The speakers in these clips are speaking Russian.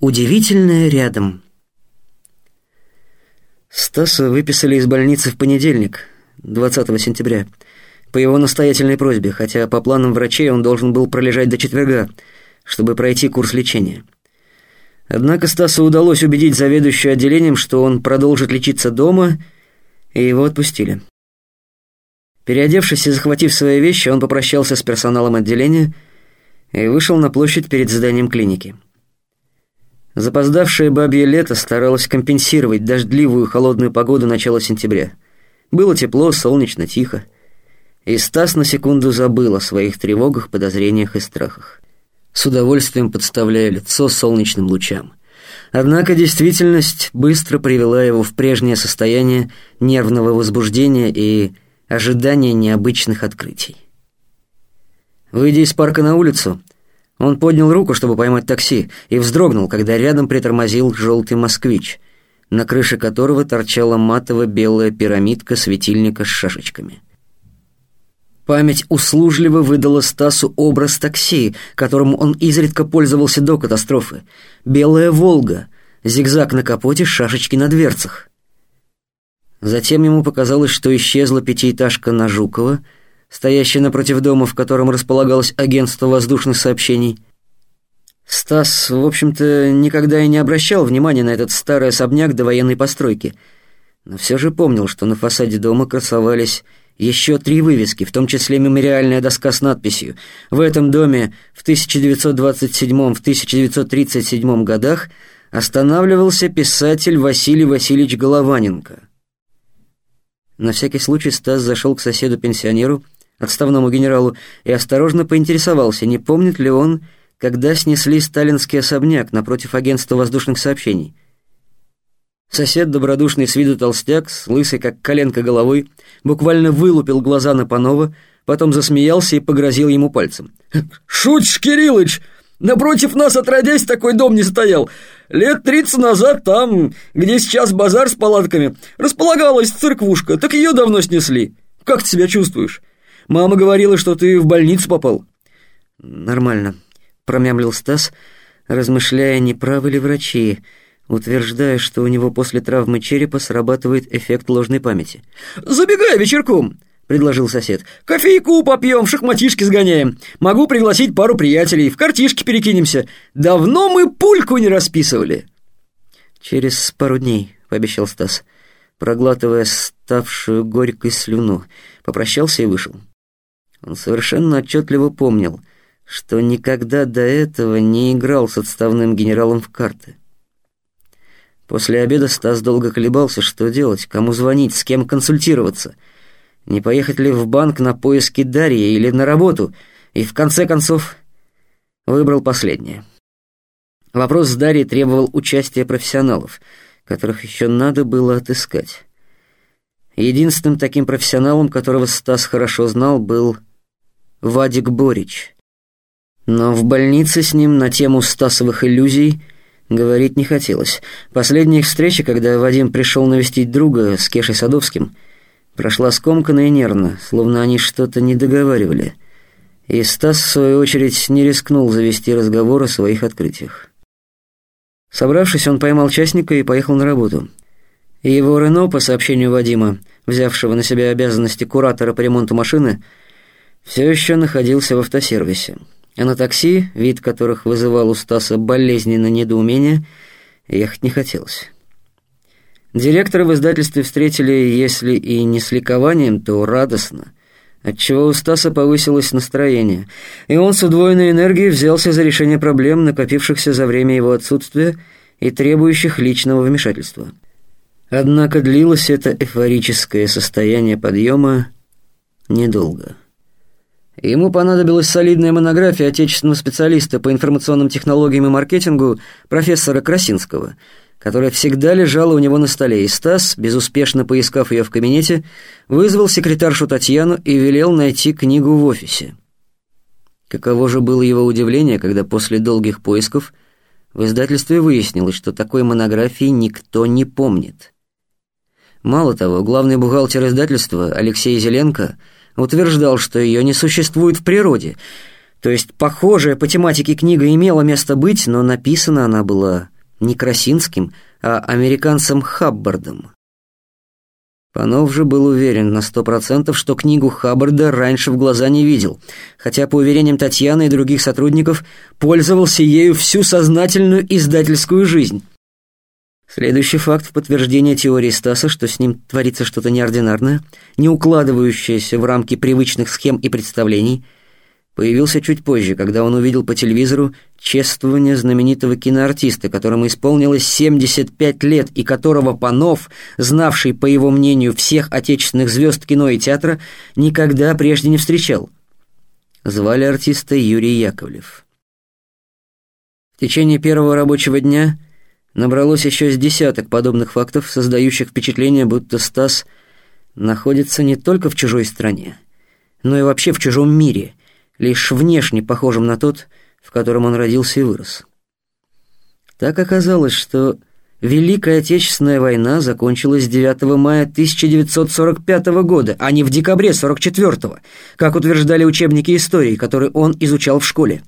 Удивительное рядом. Стаса выписали из больницы в понедельник, 20 сентября, по его настоятельной просьбе, хотя по планам врачей он должен был пролежать до четверга, чтобы пройти курс лечения. Однако Стасу удалось убедить заведующую отделением, что он продолжит лечиться дома, и его отпустили. Переодевшись и захватив свои вещи, он попрощался с персоналом отделения и вышел на площадь перед зданием клиники. Запоздавшее бабье лето старалось компенсировать дождливую холодную погоду начала сентября. Было тепло, солнечно, тихо. И Стас на секунду забыл о своих тревогах, подозрениях и страхах. С удовольствием подставляя лицо солнечным лучам. Однако действительность быстро привела его в прежнее состояние нервного возбуждения и ожидания необычных открытий. Выйдя из парка на улицу, он поднял руку, чтобы поймать такси, и вздрогнул, когда рядом притормозил желтый москвич, на крыше которого торчала матово-белая пирамидка светильника с шашечками. Память услужливо выдала Стасу образ такси, которым он изредка пользовался до катастрофы. «Белая Волга», зигзаг на капоте, шашечки на дверцах. Затем ему показалось, что исчезла пятиэтажка на Жукова — стоящий напротив дома, в котором располагалось агентство воздушных сообщений. Стас, в общем-то, никогда и не обращал внимания на этот старый особняк до военной постройки, но все же помнил, что на фасаде дома красовались еще три вывески, в том числе мемориальная доска с надписью «В этом доме в 1927-1937 годах останавливался писатель Василий Васильевич Голованенко». На всякий случай Стас зашел к соседу-пенсионеру, отставному генералу, и осторожно поинтересовался, не помнит ли он, когда снесли сталинский особняк напротив агентства воздушных сообщений. Сосед, добродушный с виду толстяк, с лысой, как коленка головой, буквально вылупил глаза на Панова, потом засмеялся и погрозил ему пальцем. «Шутишь, Кириллыч! Напротив нас, отродясь, такой дом не стоял. Лет тридцать назад там, где сейчас базар с палатками, располагалась церквушка, так ее давно снесли. Как ты себя чувствуешь? Мама говорила, что ты в больницу попал». «Нормально», — промямлил Стас, размышляя, не правы ли врачи, утверждая, что у него после травмы черепа срабатывает эффект ложной памяти. «Забегай вечерком», — предложил сосед. «Кофейку попьем, шахматишки сгоняем. Могу пригласить пару приятелей, в картишки перекинемся. Давно мы пульку не расписывали». «Через пару дней», — пообещал Стас, проглатывая ставшую горькой слюну. Попрощался и вышел. Он совершенно отчетливо помнил, что никогда до этого не играл с отставным генералом в карты. После обеда Стас долго колебался, что делать, кому звонить, с кем консультироваться, не поехать ли в банк на поиски Дарьи или на работу, и в конце концов выбрал последнее. Вопрос с Дарьей требовал участия профессионалов, которых еще надо было отыскать. Единственным таким профессионалом, которого Стас хорошо знал, был Вадик Борич. Но в больнице с ним на тему Стасовых иллюзий говорить не хотелось. Последняя их встреча, когда Вадим пришел навестить друга с Кешей Садовским, прошла скомканно и нервно, словно они что-то не договаривали. И Стас, в свою очередь, не рискнул завести разговор о своих открытиях. Собравшись, он поймал частника и поехал на работу. Его Рено, по сообщению Вадима, взявшего на себя обязанности куратора по ремонту машины, все еще находился в автосервисе. А на такси, вид которых вызывал у Стаса болезненное недоумение, ехать не хотелось. Директора в издательстве встретили, если и не с ликованием, то радостно, отчего у Стаса повысилось настроение, и он с удвоенной энергией взялся за решение проблем, накопившихся за время его отсутствия и требующих личного вмешательства. Однако длилось это эйфорическое состояние подъема недолго. Ему понадобилась солидная монография отечественного специалиста по информационным технологиям и маркетингу профессора Красинского, которая всегда лежала у него на столе, и Стас, безуспешно поискав ее в кабинете, вызвал секретаршу Татьяну и велел найти книгу в офисе. Каково же было его удивление, когда после долгих поисков в издательстве выяснилось, что такой монографии никто не помнит. Мало того, главный бухгалтер издательства Алексей Зеленко – утверждал, что ее не существует в природе. То есть похожая по тематике книга имела место быть, но написана она была не Красинским, а американцем Хаббардом. Панов же был уверен на сто процентов, что книгу Хаббарда раньше в глаза не видел, хотя, по уверениям Татьяны и других сотрудников, пользовался ею всю сознательную издательскую жизнь. Следующий факт в подтверждение теории Стаса, что с ним творится что-то неординарное, не укладывающееся в рамки привычных схем и представлений – появился чуть позже, когда он увидел по телевизору чествование знаменитого киноартиста, которому исполнилось 75 лет и которого Панов, знавший, по его мнению, всех отечественных звезд кино и театра, никогда прежде не встречал. Звали артиста Юрий Яковлев. В течение первого рабочего дня набралось еще с десяток подобных фактов, создающих впечатление, будто Стас находится не только в чужой стране, но и вообще в чужом мире – лишь внешне похожим на тот, в котором он родился и вырос. Так оказалось, что Великая Отечественная война закончилась 9 мая 1945 года, а не в декабре 44 как утверждали учебники истории, которые он изучал в школе.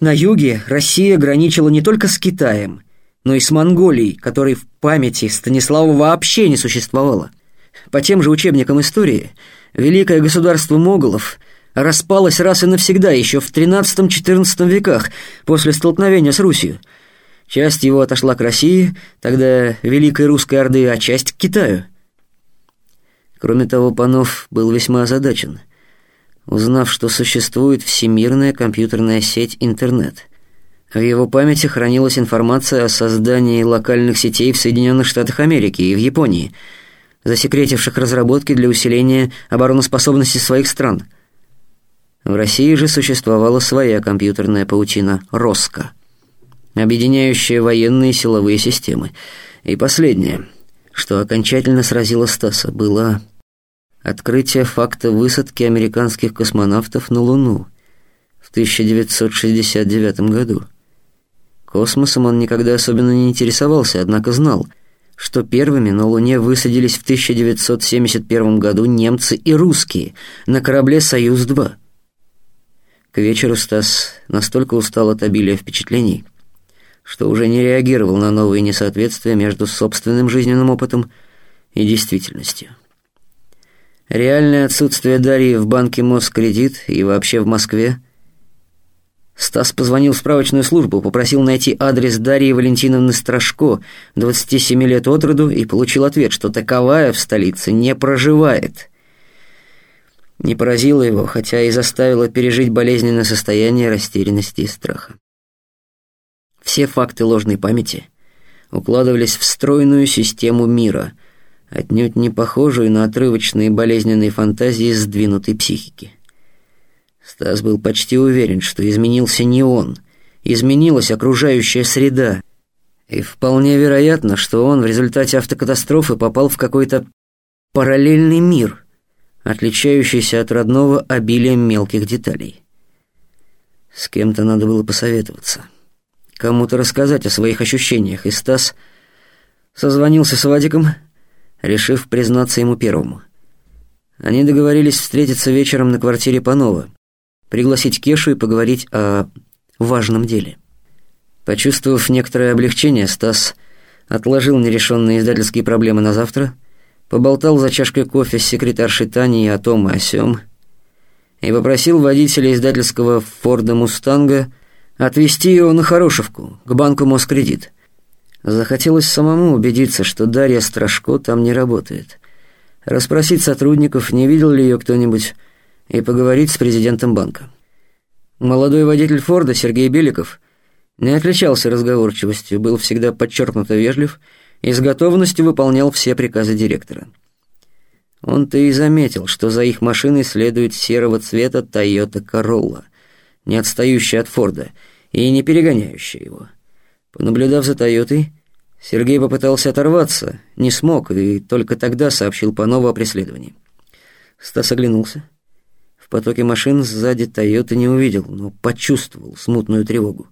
На юге Россия граничила не только с Китаем, но и с Монголией, которой в памяти Станислава вообще не существовало. По тем же учебникам истории, Великое государство моголов распалась раз и навсегда еще в XIII-XIV веках после столкновения с Русью. Часть его отошла к России, тогда Великой Русской Орды, а часть к Китаю. Кроме того, Панов был весьма озадачен, узнав, что существует всемирная компьютерная сеть интернет. В его памяти хранилась информация о создании локальных сетей в Соединенных Штатах Америки и в Японии, засекретивших разработки для усиления обороноспособности своих стран – в России же существовала своя компьютерная паутина «Роско», объединяющая военные и силовые системы. И последнее, что окончательно сразило Стаса, было открытие факта высадки американских космонавтов на Луну в 1969 году. Космосом он никогда особенно не интересовался, однако знал, что первыми на Луне высадились в 1971 году немцы и русские на корабле «Союз-2». К вечеру Стас настолько устал от обилия впечатлений, что уже не реагировал на новые несоответствия между собственным жизненным опытом и действительностью. Реальное отсутствие Дарьи в банке Москредит и вообще в Москве. Стас позвонил в справочную службу, попросил найти адрес Дарьи Валентиновны Страшко, 27 лет от роду, и получил ответ, что таковая в столице не проживает – не поразило его, хотя и заставило пережить болезненное состояние растерянности и страха. Все факты ложной памяти укладывались в стройную систему мира, отнюдь не похожую на отрывочные болезненные фантазии сдвинутой психики. Стас был почти уверен, что изменился не он, изменилась окружающая среда, и вполне вероятно, что он в результате автокатастрофы попал в какой-то параллельный мир — отличающийся от родного обилием мелких деталей. С кем-то надо было посоветоваться, кому-то рассказать о своих ощущениях, и Стас созвонился с Вадиком, решив признаться ему первому. Они договорились встретиться вечером на квартире Панова, пригласить Кешу и поговорить о важном деле. Почувствовав некоторое облегчение, Стас отложил нерешенные издательские проблемы на завтра — поболтал за чашкой кофе с секретаршей Таней о том и о сём и попросил водителя издательского «Форда Мустанга» отвезти его на Хорошевку, к банку Москредит. Захотелось самому убедиться, что Дарья Страшко там не работает. Расспросить сотрудников, не видел ли ее кто-нибудь, и поговорить с президентом банка. Молодой водитель Форда, Сергей Беликов, не отличался разговорчивостью, был всегда подчеркнуто вежлив и с готовностью выполнял все приказы директора. Он-то и заметил, что за их машиной следует серого цвета Toyota Corolla, не отстающая от Форда и не перегоняющая его. Понаблюдав за Тойотой, Сергей попытался оторваться, не смог, и только тогда сообщил Панову о преследовании. Стас оглянулся. В потоке машин сзади Тойоты не увидел, но почувствовал смутную тревогу.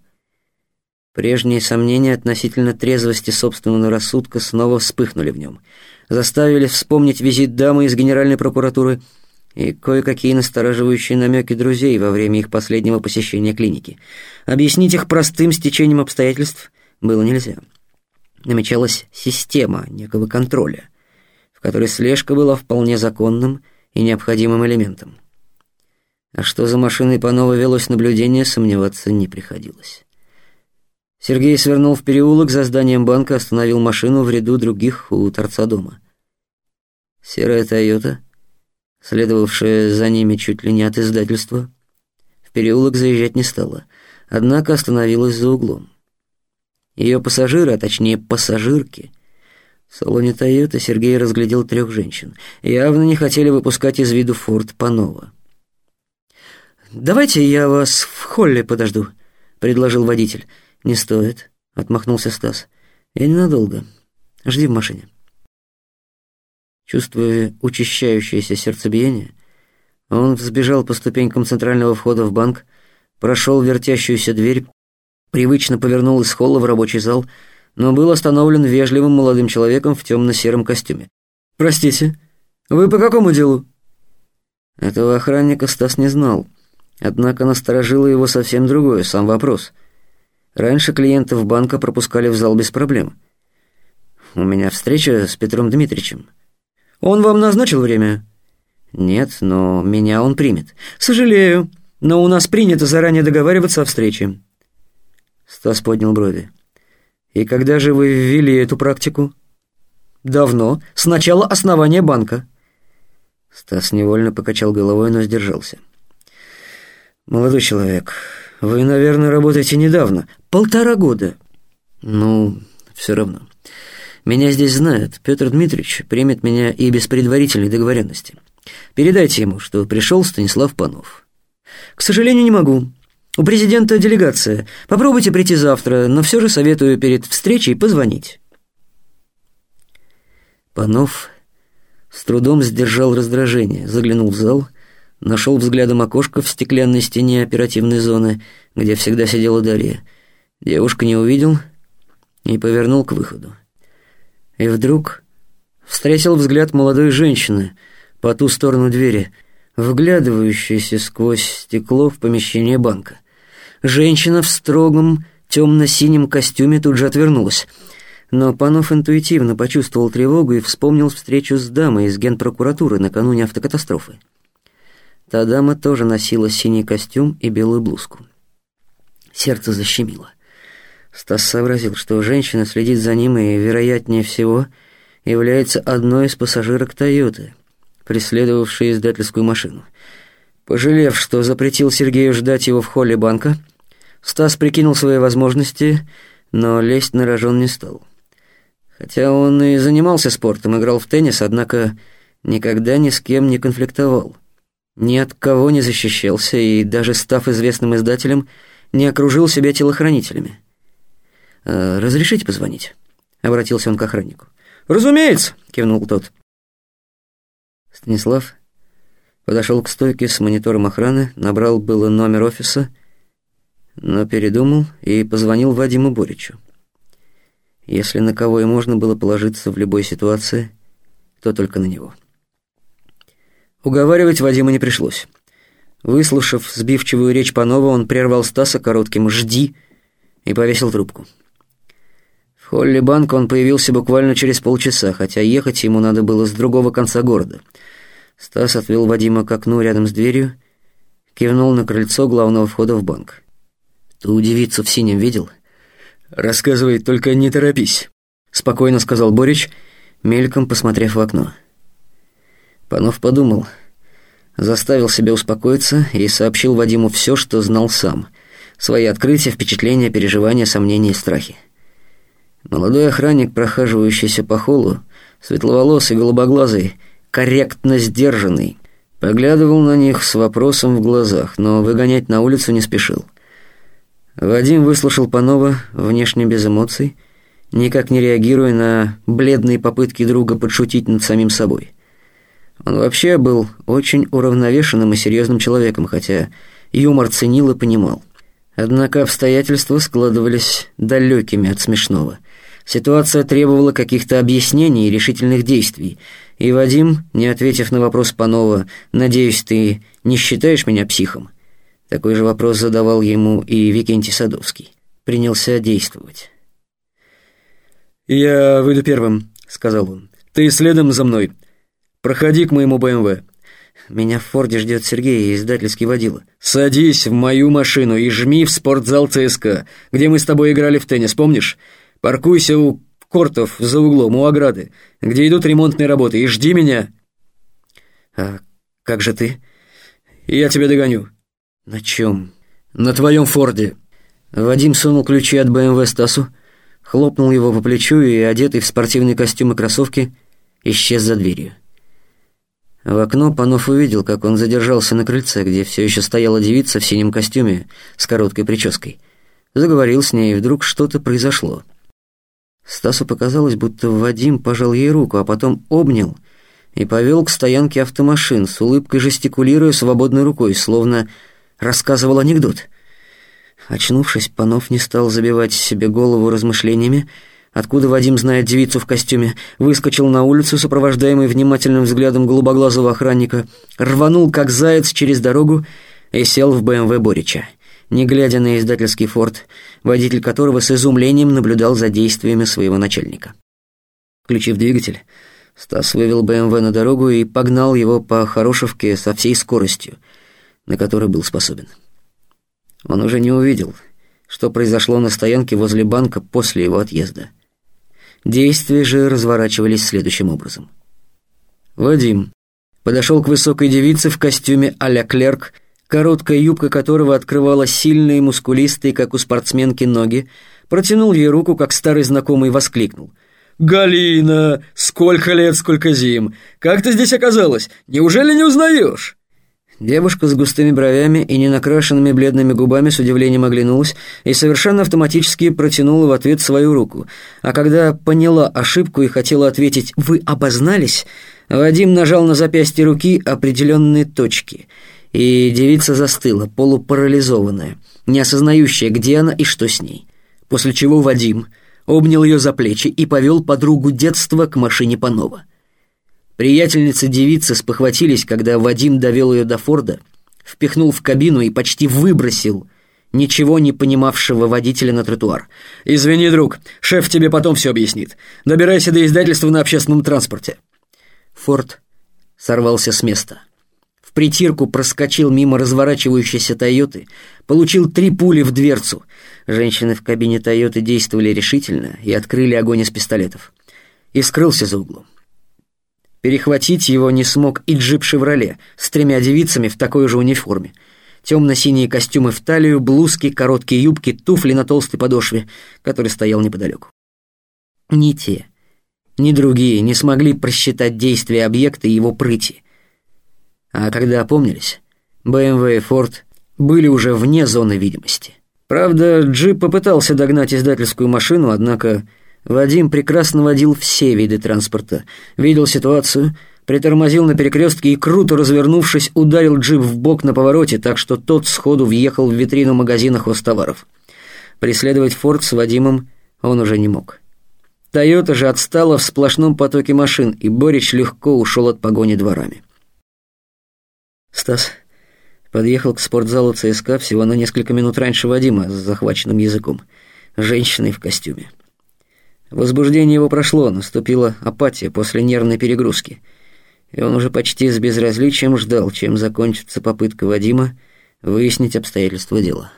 Прежние сомнения относительно трезвости собственного рассудка снова вспыхнули в нем, заставили вспомнить визит дамы из Генеральной прокуратуры и кое-какие настораживающие намеки друзей во время их последнего посещения клиники. Объяснить их простым стечением обстоятельств было нельзя. Намечалась система некого контроля, в которой слежка была вполне законным и необходимым элементом. А что за машиной Панова велось наблюдение, сомневаться не приходилось. Сергей свернул в переулок за зданием банка, остановил машину в ряду других у торца дома. Серая «Тойота», следовавшая за ними чуть ли не от издательства, в переулок заезжать не стала, однако остановилась за углом. Ее пассажиры, а точнее пассажирки, в салоне «Тойота» Сергей разглядел трех женщин. Явно не хотели выпускать из виду «Форд» Панова. «Давайте я вас в холле подожду», — предложил водитель. «Не стоит», — отмахнулся Стас. «Я ненадолго. Жди в машине». Чувствуя учащающееся сердцебиение, он взбежал по ступенькам центрального входа в банк, прошел вертящуюся дверь, привычно повернул из холла в рабочий зал, но был остановлен вежливым молодым человеком в темно-сером костюме. «Простите, вы по какому делу?» Этого охранника Стас не знал, однако насторожило его совсем другое, сам вопрос — Раньше клиентов банка пропускали в зал без проблем. У меня встреча с Петром Дмитриевичем. Он вам назначил время? Нет, но меня он примет. Сожалею, но у нас принято заранее договариваться о встрече. Стас поднял брови. И когда же вы ввели эту практику? Давно, с начала основания банка. Стас невольно покачал головой, но сдержался. Молодой человек, вы, наверное, работаете недавно. Полтора года. Ну, все равно. Меня здесь знают. Петр Дмитриевич примет меня и без предварительной договоренности. Передайте ему, что пришел Станислав Панов. К сожалению, не могу. У президента делегация. Попробуйте прийти завтра, но все же советую перед встречей позвонить. Панов с трудом сдержал раздражение, заглянул в зал Нашел взглядом окошко в стеклянной стене оперативной зоны, где всегда сидела Дарья. Девушка не увидел и повернул к выходу. И вдруг встретил взгляд молодой женщины по ту сторону двери, вглядывающейся сквозь стекло в помещение банка. Женщина в строгом темно-синем костюме тут же отвернулась. Но Панов интуитивно почувствовал тревогу и вспомнил встречу с дамой из генпрокуратуры накануне автокатастрофы. Та дама тоже носила синий костюм и белую блузку. Сердце защемило. Стас сообразил, что женщина следит за ним и, вероятнее всего, является одной из пассажирок «Тойоты», преследовавшей издательскую машину. Пожалев, что запретил Сергею ждать его в холле банка, Стас прикинул свои возможности, но лезть на рожон не стал. Хотя он и занимался спортом, играл в теннис, однако никогда ни с кем не конфликтовал ни от кого не защищался и, даже став известным издателем, не окружил себя телохранителями. «Э, «Разрешите позвонить?» — обратился он к охраннику. «Разумеется!» — кивнул тот. Станислав подошел к стойке с монитором охраны, набрал было номер офиса, но передумал и позвонил Вадиму Боричу. Если на кого и можно было положиться в любой ситуации, то только на него. Уговаривать Вадима не пришлось. Выслушав сбивчивую речь Панова, он прервал Стаса коротким «жди» и повесил трубку. В холле банка он появился буквально через полчаса, хотя ехать ему надо было с другого конца города. Стас отвел Вадима к окну рядом с дверью, кивнул на крыльцо главного входа в банк. «Ту девицу в синем видел?» «Рассказывай, только не торопись», — спокойно сказал Борич, мельком посмотрев в окно. Панов подумал, заставил себя успокоиться и сообщил Вадиму все, что знал сам. Свои открытия, впечатления, переживания, сомнения и страхи. Молодой охранник, прохаживающийся по холлу, светловолосый, голубоглазый, корректно сдержанный, поглядывал на них с вопросом в глазах, но выгонять на улицу не спешил. Вадим выслушал Панова внешне без эмоций, никак не реагируя на бледные попытки друга подшутить над самим собой. Он вообще был очень уравновешенным и серьезным человеком, хотя юмор ценил и понимал. Однако обстоятельства складывались далекими от смешного. Ситуация требовала каких-то объяснений и решительных действий, и Вадим, не ответив на вопрос Панова «Надеюсь, ты не считаешь меня психом?» Такой же вопрос задавал ему и Викентий Садовский. Принялся действовать. «Я выйду первым», — сказал он. «Ты следом за мной. Проходи к моему БМВ». «Меня в Форде ждет Сергей, издательский водила». «Садись в мою машину и жми в спортзал ЦСКА, где мы с тобой играли в теннис, помнишь? Паркуйся у кортов за углом, у ограды, где идут ремонтные работы, и жди меня». «А как же ты?» «Я тебя догоню». «На чем?» «На твоем Форде». Вадим сунул ключи от БМВ Стасу, хлопнул его по плечу и, одетый в спортивный костюм и кроссовки, исчез за дверью. В окно Панов увидел, как он задержался на крыльце, где все еще стояла девица в синем костюме с короткой прической. Заговорил с ней, и вдруг что-то произошло. Стасу показалось, будто Вадим пожал ей руку, а потом обнял и повел к стоянке автомашин, с улыбкой жестикулируя свободной рукой, словно рассказывал анекдот. Очнувшись, Панов не стал забивать себе голову размышлениями, откуда Вадим знает девицу в костюме, выскочил на улицу, сопровождаемый внимательным взглядом голубоглазого охранника, рванул, как заяц, через дорогу и сел в БМВ Борича, не глядя на издательский форт, водитель которого с изумлением наблюдал за действиями своего начальника. Включив двигатель, Стас вывел БМВ на дорогу и погнал его по Хорошевке со всей скоростью, на которой был способен. Он уже не увидел, что произошло на стоянке возле банка после его отъезда. Действия же разворачивались следующим образом. Вадим подошел к высокой девице в костюме а-ля клерк, короткая юбка которого открывала сильные, мускулистые, как у спортсменки, ноги, протянул ей руку, как старый знакомый воскликнул. «Галина! Сколько лет, сколько зим! Как ты здесь оказалась? Неужели не узнаешь?» Девушка с густыми бровями и ненакрашенными бледными губами с удивлением оглянулась и совершенно автоматически протянула в ответ свою руку. А когда поняла ошибку и хотела ответить «Вы обознались?», Вадим нажал на запястье руки определенные точки, и девица застыла, полупарализованная, не осознающая, где она и что с ней. После чего Вадим обнял ее за плечи и повел подругу детства к машине Панова. Приятельницы девицы спохватились, когда Вадим довел ее до Форда, впихнул в кабину и почти выбросил ничего не понимавшего водителя на тротуар. «Извини, друг, шеф тебе потом все объяснит. Добирайся до издательства на общественном транспорте». Форд сорвался с места. В притирку проскочил мимо разворачивающейся «Тойоты», получил три пули в дверцу. Женщины в кабине «Тойоты» действовали решительно и открыли огонь из пистолетов. И скрылся за углом. Перехватить его не смог и джип «Шевроле» с тремя девицами в такой же униформе. Темно-синие костюмы в талию, блузки, короткие юбки, туфли на толстой подошве, который стоял неподалеку. Ни те, ни другие не смогли просчитать действия объекта и его прыти. А когда опомнились, БМВ и Форд были уже вне зоны видимости. Правда, джип попытался догнать издательскую машину, однако Вадим прекрасно водил все виды транспорта, видел ситуацию, притормозил на перекрестке и, круто развернувшись, ударил джип в бок на повороте, так что тот сходу въехал в витрину магазина хозтоваров. Преследовать «Форд» с Вадимом он уже не мог. «Тойота» же отстала в сплошном потоке машин, и Борич легко ушел от погони дворами. Стас подъехал к спортзалу ЦСКА всего на несколько минут раньше Вадима с захваченным языком, женщиной в костюме. Возбуждение его прошло, наступила апатия после нервной перегрузки. И он уже почти с безразличием ждал, чем закончится попытка Вадима выяснить обстоятельства дела.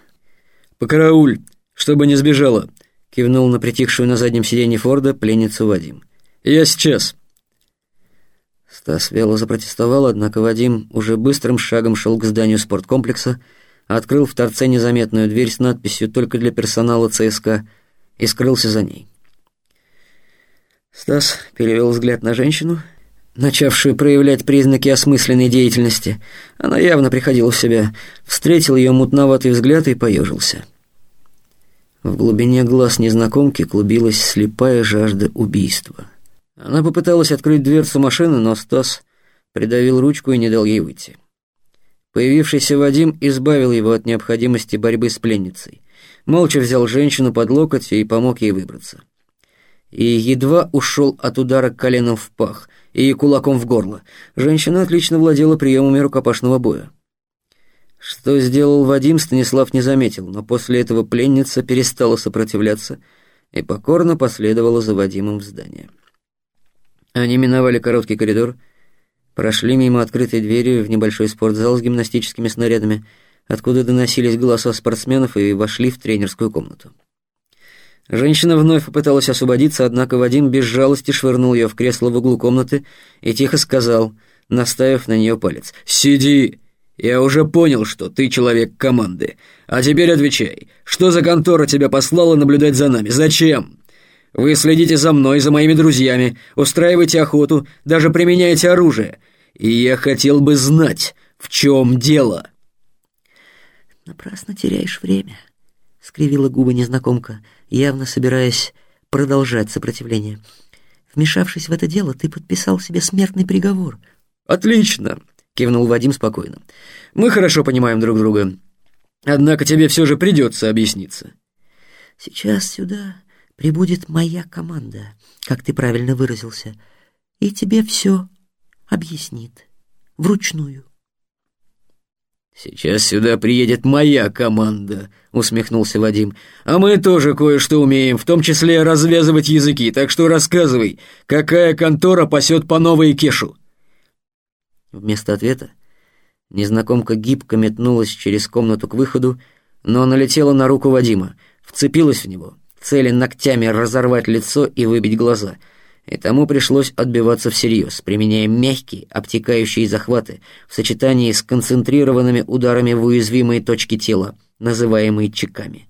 «Покарауль, чтобы не сбежала!» — кивнул на притихшую на заднем сиденье Форда пленницу Вадим. «Я сейчас!» Стас вяло запротестовал, однако Вадим уже быстрым шагом шел к зданию спорткомплекса, открыл в торце незаметную дверь с надписью «Только для персонала ЦСКА» и скрылся за ней. Стас перевел взгляд на женщину, начавшую проявлять признаки осмысленной деятельности. Она явно приходила в себя, встретил ее мутноватый взгляд и поежился. В глубине глаз незнакомки клубилась слепая жажда убийства. Она попыталась открыть дверцу машины, но Стас придавил ручку и не дал ей выйти. Появившийся Вадим избавил его от необходимости борьбы с пленницей. Молча взял женщину под локоть и помог ей выбраться и едва ушел от удара коленом в пах и кулаком в горло. Женщина отлично владела приемами рукопашного боя. Что сделал Вадим, Станислав не заметил, но после этого пленница перестала сопротивляться и покорно последовала за Вадимом в здание. Они миновали короткий коридор, прошли мимо открытой двери в небольшой спортзал с гимнастическими снарядами, откуда доносились голоса спортсменов, и вошли в тренерскую комнату. Женщина вновь попыталась освободиться, однако Вадим без жалости швырнул ее в кресло в углу комнаты и тихо сказал, наставив на нее палец, «Сиди! Я уже понял, что ты человек команды. А теперь отвечай, что за контора тебя послала наблюдать за нами? Зачем? Вы следите за мной, за моими друзьями, устраиваете охоту, даже применяете оружие. И я хотел бы знать, в чем дело». «Напрасно теряешь время», — скривила губы незнакомка, явно собираясь продолжать сопротивление. «Вмешавшись в это дело, ты подписал себе смертный приговор». «Отлично», — кивнул Вадим спокойно. «Мы хорошо понимаем друг друга. Однако тебе все же придется объясниться». «Сейчас сюда прибудет моя команда, как ты правильно выразился, и тебе все объяснит вручную». «Сейчас сюда приедет моя команда», — усмехнулся Вадим. «А мы тоже кое-что умеем, в том числе развязывать языки, так что рассказывай, какая контора пасет по новой кешу?» Вместо ответа незнакомка гибко метнулась через комнату к выходу, но налетела на руку Вадима, вцепилась в него, цели ногтями разорвать лицо и выбить глаза — и тому пришлось отбиваться всерьез, применяя мягкие, обтекающие захваты в сочетании с концентрированными ударами в уязвимые точки тела, называемые чеками.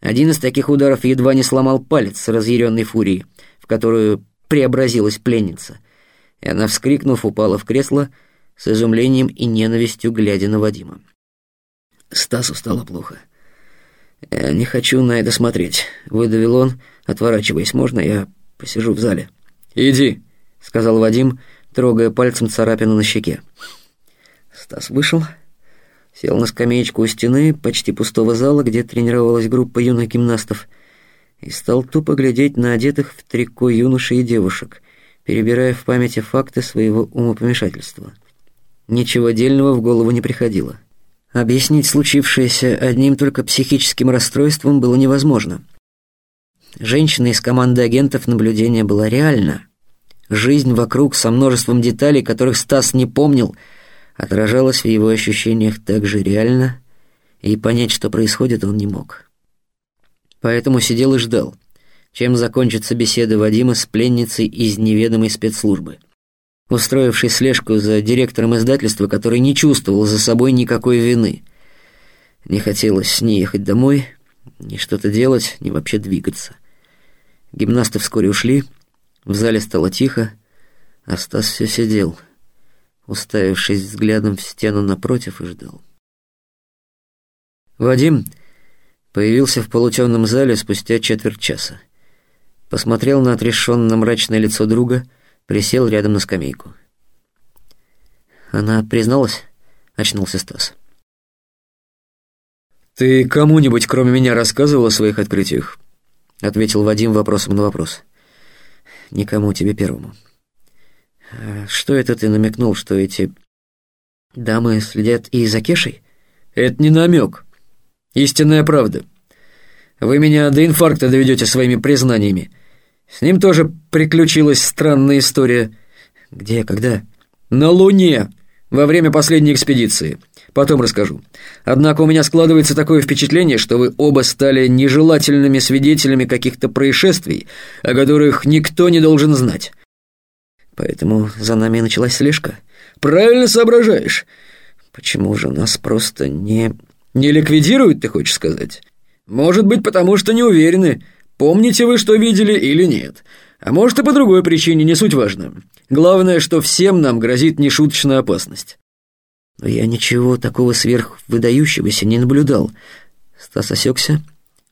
Один из таких ударов едва не сломал палец разъяренной фурией, в которую преобразилась пленница, и она, вскрикнув, упала в кресло с изумлением и ненавистью, глядя на Вадима. Стасу стало плохо. «Я не хочу на это смотреть», — выдавил он, отворачиваясь. «Можно я Посижу в зале». «Иди», — сказал Вадим, трогая пальцем царапину на щеке. Стас вышел, сел на скамеечку у стены почти пустого зала, где тренировалась группа юных гимнастов, и стал тупо глядеть на одетых в трико юношей и девушек, перебирая в памяти факты своего умопомешательства. Ничего дельного в голову не приходило. Объяснить случившееся одним только психическим расстройством было невозможно — Женщина из команды агентов наблюдения была реальна. Жизнь вокруг со множеством деталей, которых Стас не помнил, отражалась в его ощущениях так же реально, и понять, что происходит, он не мог. Поэтому сидел и ждал, чем закончится беседа Вадима с пленницей из неведомой спецслужбы, устроившей слежку за директором издательства, который не чувствовал за собой никакой вины. Не хотелось ни ехать домой, ни что-то делать, ни вообще двигаться. Гимнасты вскоре ушли, в зале стало тихо, а Стас все сидел, уставившись взглядом в стену напротив и ждал. Вадим появился в полутемном зале спустя четверть часа. Посмотрел на отрешенно мрачное лицо друга, присел рядом на скамейку. «Она призналась?» — очнулся Стас. «Ты кому-нибудь, кроме меня, рассказывал о своих открытиях?» — ответил Вадим вопросом на вопрос. «Никому, тебе первому». А «Что это ты намекнул, что эти дамы следят и за Кешей?» «Это не намек. Истинная правда. Вы меня до инфаркта доведете своими признаниями. С ним тоже приключилась странная история». «Где, когда?» «На Луне, во время последней экспедиции. Потом расскажу. Однако у меня складывается такое впечатление, что вы оба стали нежелательными свидетелями каких-то происшествий, о которых никто не должен знать. Поэтому за нами началась слежка. Правильно соображаешь. Почему же нас просто не... Не ликвидируют, ты хочешь сказать? Может быть, потому что не уверены, помните вы, что видели или нет. А может и по другой причине, не суть важно. Главное, что всем нам грозит нешуточная опасность. Но я ничего такого сверхвыдающегося не наблюдал. Стас осекся,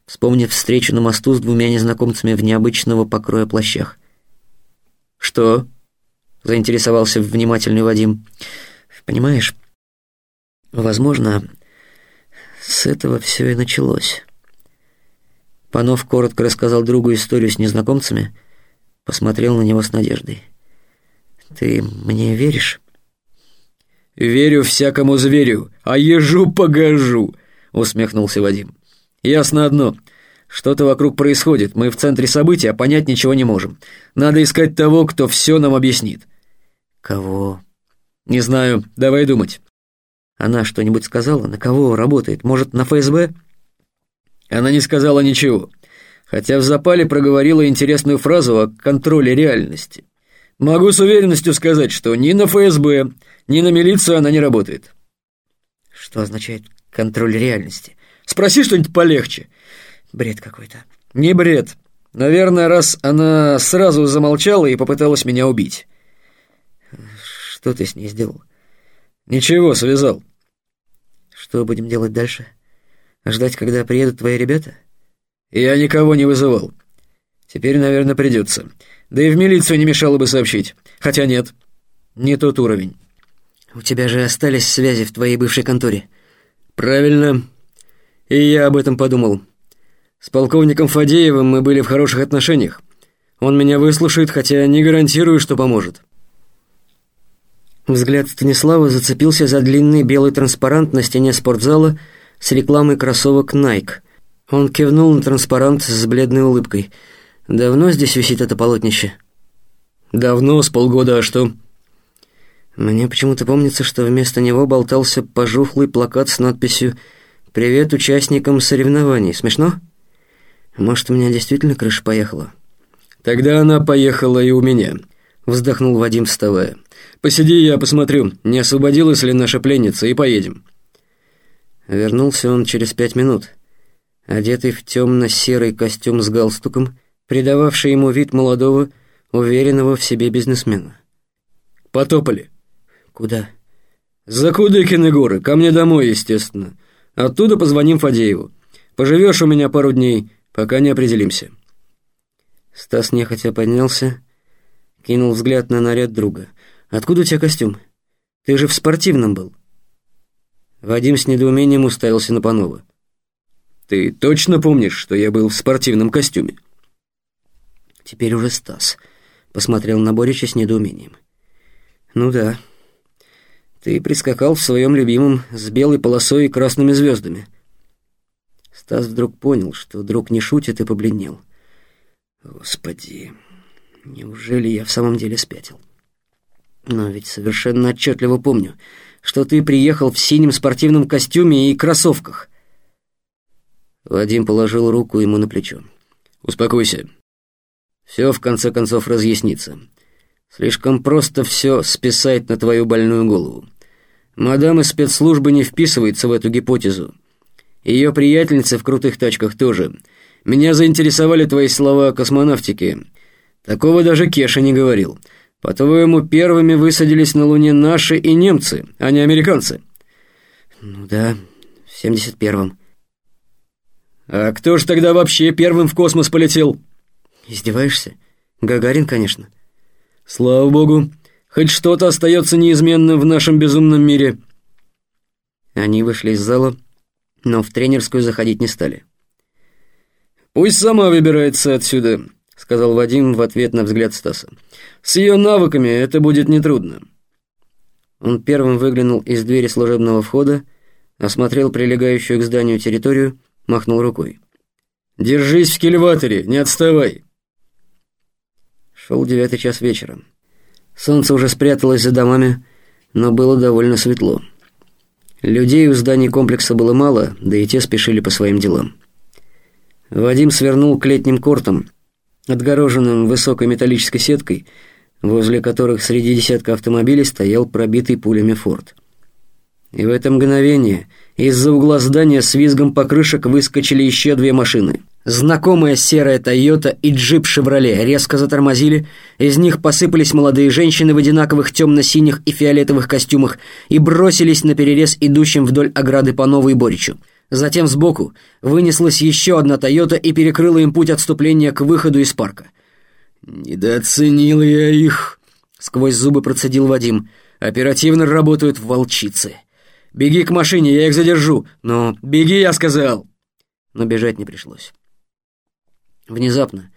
вспомнив встречу на мосту с двумя незнакомцами в необычного покроя плащах. «Что?» — заинтересовался внимательный Вадим. «Понимаешь, возможно, с этого все и началось». Панов коротко рассказал другу историю с незнакомцами, посмотрел на него с надеждой. «Ты мне веришь?» «Верю всякому зверю, а ежу погожу», — усмехнулся Вадим. «Ясно одно. Что-то вокруг происходит, мы в центре событий, а понять ничего не можем. Надо искать того, кто все нам объяснит». «Кого?» «Не знаю, давай думать». «Она что-нибудь сказала? На кого работает? Может, на ФСБ?» Она не сказала ничего, хотя в запале проговорила интересную фразу о контроле реальности. Могу с уверенностью сказать, что ни на ФСБ, ни на милицию она не работает. Что означает контроль реальности? Спроси что-нибудь полегче. Бред какой-то. Не бред. Наверное, раз она сразу замолчала и попыталась меня убить. Что ты с ней сделал? Ничего, связал. Что будем делать дальше? Ждать, когда приедут твои ребята? Я никого не вызывал. Теперь, наверное, придется. Да и в милицию не мешало бы сообщить. Хотя нет, не тот уровень. У тебя же остались связи в твоей бывшей конторе. Правильно. И я об этом подумал. С полковником Фадеевым мы были в хороших отношениях. Он меня выслушает, хотя не гарантирую, что поможет. Взгляд Станислава зацепился за длинный белый транспарант на стене спортзала с рекламой кроссовок Nike. Он кивнул на транспарант с бледной улыбкой. «Давно здесь висит это полотнище?» «Давно, с полгода, а что?» Мне почему-то помнится, что вместо него болтался пожухлый плакат с надписью «Привет участникам соревнований». Смешно? Может, у меня действительно крыша поехала? Тогда она поехала и у меня, вздохнул Вадим, вставая. Посиди, я посмотрю, не освободилась ли наша пленница, и поедем. Вернулся он через пять минут, одетый в темно-серый костюм с галстуком, придававший ему вид молодого, уверенного в себе бизнесмена. «Потопали». «Куда?» «За Кудыкины горы, ко мне домой, естественно. Оттуда позвоним Фадееву. Поживешь у меня пару дней, пока не определимся». Стас нехотя поднялся, кинул взгляд на наряд друга. «Откуда у тебя костюм? Ты же в спортивном был». Вадим с недоумением уставился на Панова. «Ты точно помнишь, что я был в спортивном костюме?» Теперь уже Стас посмотрел на Борича с недоумением. «Ну да, ты прискакал в своем любимом с белой полосой и красными звездами». Стас вдруг понял, что друг не шутит, и побледнел. «Господи, неужели я в самом деле спятил? Но ведь совершенно отчетливо помню, что ты приехал в синем спортивном костюме и кроссовках». Вадим положил руку ему на плечо. «Успокойся. Все в конце концов разъяснится. Слишком просто все списать на твою больную голову. Мадам из спецслужбы не вписывается в эту гипотезу. Ее приятельницы в крутых тачках тоже. Меня заинтересовали твои слова о космонавтике. Такого даже Кеша не говорил. По-твоему, первыми высадились на Луне наши и немцы, а не американцы? Ну да, в 71-м. А кто же тогда вообще первым в космос полетел? Издеваешься? Гагарин, конечно. Слава богу, хоть что-то остается неизменным в нашем безумном мире. Они вышли из зала, но в тренерскую заходить не стали. «Пусть сама выбирается отсюда», — сказал Вадим в ответ на взгляд Стаса. «С ее навыками это будет нетрудно». Он первым выглянул из двери служебного входа, осмотрел прилегающую к зданию территорию, махнул рукой. «Держись в кильваторе, не отставай!» Шел девятый час вечера. Солнце уже спряталось за домами, но было довольно светло. Людей у зданий комплекса было мало, да и те спешили по своим делам. Вадим свернул к летним кортам, отгороженным высокой металлической сеткой, возле которых среди десятка автомобилей стоял пробитый пулями форт. И в это мгновение из-за угла здания с визгом покрышек выскочили еще две машины. Знакомая серая «Тойота» и джип «Шевроле» резко затормозили, из них посыпались молодые женщины в одинаковых темно-синих и фиолетовых костюмах и бросились на перерез идущим вдоль ограды по новой Боричу. Затем сбоку вынеслась еще одна «Тойота» и перекрыла им путь отступления к выходу из парка. «Недооценил я их», — сквозь зубы процедил Вадим. «Оперативно работают в волчице. Беги к машине, я их задержу. Но беги, я сказал!» Но бежать не пришлось. Внезапно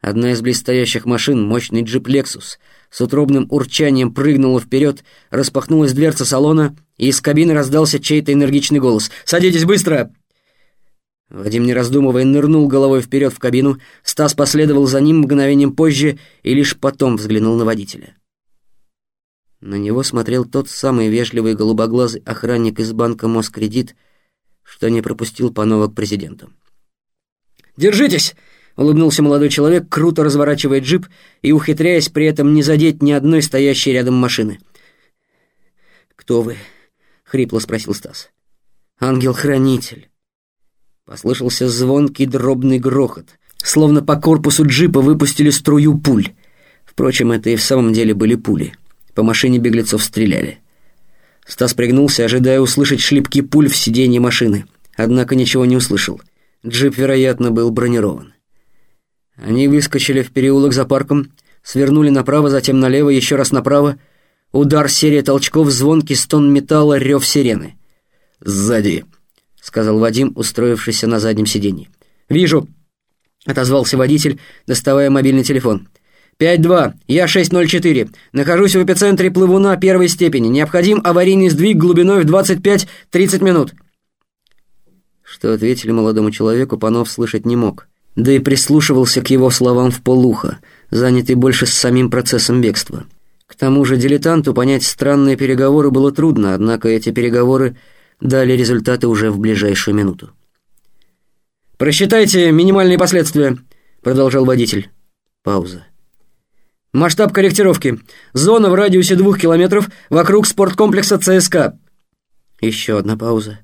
одна из близстоящих машин, мощный джип «Лексус», с утробным урчанием прыгнула вперед, распахнулась дверца салона, и из кабины раздался чей-то энергичный голос. «Садитесь быстро!» Вадим, не раздумывая, нырнул головой вперед в кабину, Стас последовал за ним мгновением позже и лишь потом взглянул на водителя. На него смотрел тот самый вежливый голубоглазый охранник из банка Москредит, что не пропустил Панова к президенту. «Держитесь!» — улыбнулся молодой человек, круто разворачивая джип и ухитряясь при этом не задеть ни одной стоящей рядом машины. «Кто вы?» — хрипло спросил Стас. «Ангел-хранитель». Послышался звонкий дробный грохот, словно по корпусу джипа выпустили струю пуль. Впрочем, это и в самом деле были пули. По машине беглецов стреляли. Стас пригнулся, ожидая услышать шлепки пуль в сиденье машины, однако ничего не услышал. Джип, вероятно, был бронирован. Они выскочили в переулок за парком, свернули направо, затем налево, еще раз направо. Удар, серия толчков, звонкий стон металла, рев сирены. «Сзади», — сказал Вадим, устроившийся на заднем сиденье. «Вижу», — отозвался водитель, доставая мобильный телефон. «Пять-два, я 604. Нахожусь в эпицентре плывуна первой степени. Необходим аварийный сдвиг глубиной в 25-30 минут». Что ответили молодому человеку, Панов слышать не мог. Да и прислушивался к его словам в полуха, занятый больше с самим процессом бегства. К тому же дилетанту понять странные переговоры было трудно, однако эти переговоры дали результаты уже в ближайшую минуту. «Просчитайте минимальные последствия», — продолжал водитель. Пауза. «Масштаб корректировки. Зона в радиусе двух километров вокруг спорткомплекса ЦСКА». Еще одна пауза.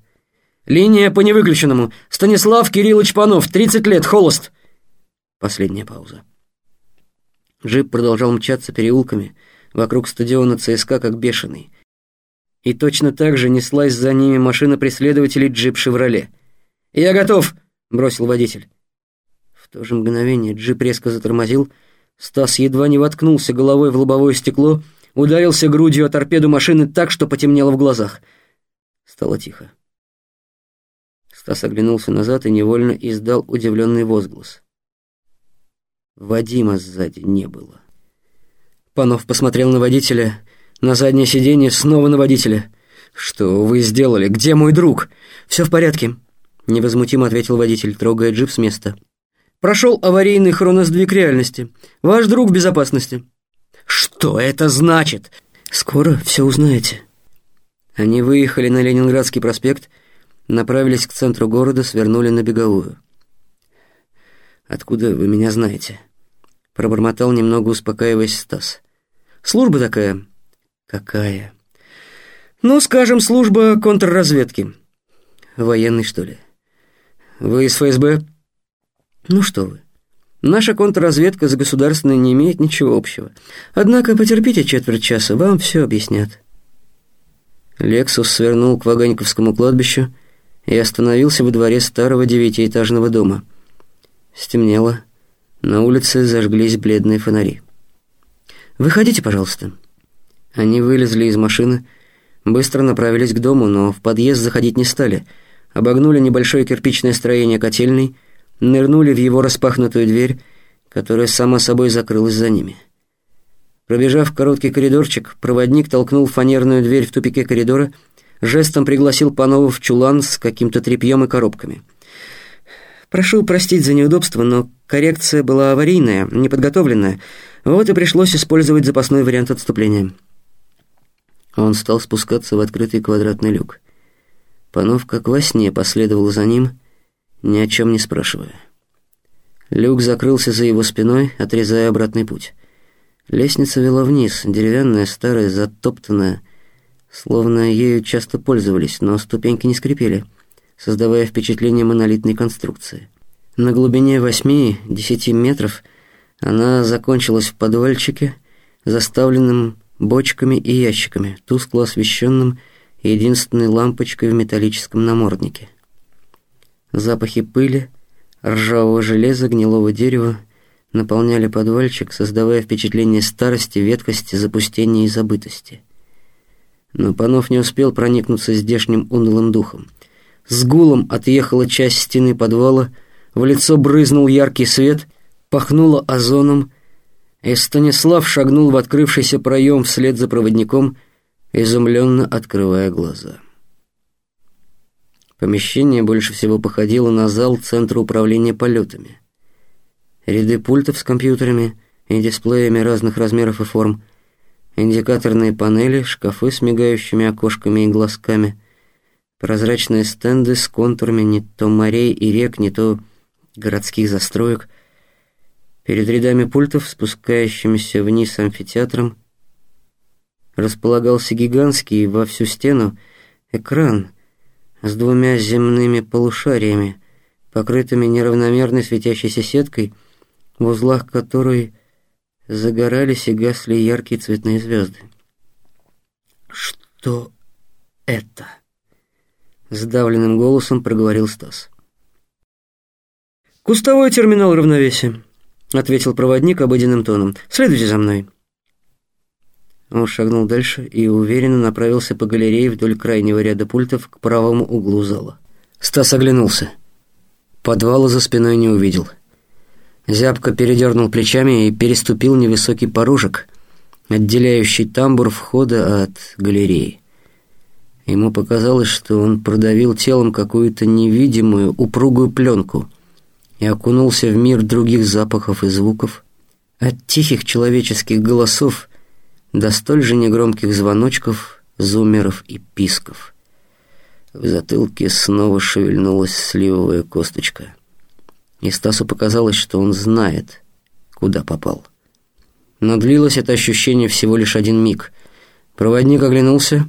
«Линия по невыключенному. Станислав Кириллович Панов, 30 лет, холост». Последняя пауза. Джип продолжал мчаться переулками вокруг стадиона ЦСКА как бешеный. И точно так же неслась за ними машина преследователей джип «Шевроле». «Я готов!» — бросил водитель. В то же мгновение джип резко затормозил, Стас едва не воткнулся головой в лобовое стекло, ударился грудью о торпеду машины так, что потемнело в глазах. Стало тихо. Стас оглянулся назад и невольно издал удивленный возглас. Вадима сзади не было. Панов посмотрел на водителя — на заднее сиденье снова на водителя. «Что вы сделали? Где мой друг?» «Все в порядке», — невозмутимо ответил водитель, трогая джип с места. «Прошел аварийный хроносдвиг реальности. Ваш друг в безопасности». «Что это значит?» «Скоро все узнаете». Они выехали на Ленинградский проспект, направились к центру города, свернули на беговую. «Откуда вы меня знаете?» Пробормотал, немного успокаиваясь Стас. «Служба такая. Какая? Ну, скажем, служба контрразведки. Военный, что ли? Вы из ФСБ? Ну что вы. Наша контрразведка с государственной не имеет ничего общего. Однако потерпите четверть часа, вам все объяснят. Лексус свернул к Ваганьковскому кладбищу и остановился во дворе старого девятиэтажного дома. Стемнело. На улице зажглись бледные фонари. «Выходите, пожалуйста». Они вылезли из машины, быстро направились к дому, но в подъезд заходить не стали. Обогнули небольшое кирпичное строение котельной, нырнули в его распахнутую дверь, которая сама собой закрылась за ними. Пробежав короткий коридорчик, проводник толкнул фанерную дверь в тупике коридора, жестом пригласил Панова в чулан с каким-то тряпьем и коробками. «Прошу простить за неудобство, но коррекция была аварийная, неподготовленная, вот и пришлось использовать запасной вариант отступления». Он стал спускаться в открытый квадратный люк. Панов, как во сне, последовал за ним, ни о чем не спрашивая. Люк закрылся за его спиной, отрезая обратный путь. Лестница вела вниз, деревянная, старая, затоптанная, словно ею часто пользовались, но ступеньки не скрипели, создавая впечатление монолитной конструкции. На глубине восьми-десяти метров она закончилась в подвальчике, заставленном бочками и ящиками, тускло освещенным единственной лампочкой в металлическом наморднике. Запахи пыли, ржавого железа, гнилого дерева наполняли подвальчик, создавая впечатление старости, веткости, запустения и забытости. Но Панов не успел проникнуться здешним унылым духом. С гулом отъехала часть стены подвала, в лицо брызнул яркий свет, пахнуло озоном, и Станислав шагнул в открывшийся проем вслед за проводником, изумленно открывая глаза. Помещение больше всего походило на зал Центра управления полетами. Ряды пультов с компьютерами и дисплеями разных размеров и форм, индикаторные панели, шкафы с мигающими окошками и глазками, прозрачные стенды с контурами не то морей и рек, не то городских застроек. Перед рядами пультов, спускающимися вниз амфитеатром, располагался гигантский во всю стену экран с двумя земными полушариями, покрытыми неравномерной светящейся сеткой, в узлах которой загорались и гасли яркие цветные звезды. «Что это?» — сдавленным голосом проговорил Стас. «Кустовой терминал равновесия», — ответил проводник обыденным тоном. «Следуйте за мной». Он шагнул дальше и уверенно направился по галерее вдоль крайнего ряда пультов к правому углу зала. Стас оглянулся. Подвала за спиной не увидел. Зябко передернул плечами и переступил невысокий порожек, отделяющий тамбур входа от галереи. Ему показалось, что он продавил телом какую-то невидимую упругую пленку и окунулся в мир других запахов и звуков, от тихих человеческих голосов до столь же негромких звоночков, зумеров и писков. В затылке снова шевельнулась сливовая косточка — и Стасу показалось, что он знает, куда попал. Но длилось это ощущение всего лишь один миг. Проводник оглянулся,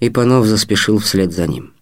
и Панов заспешил вслед за ним.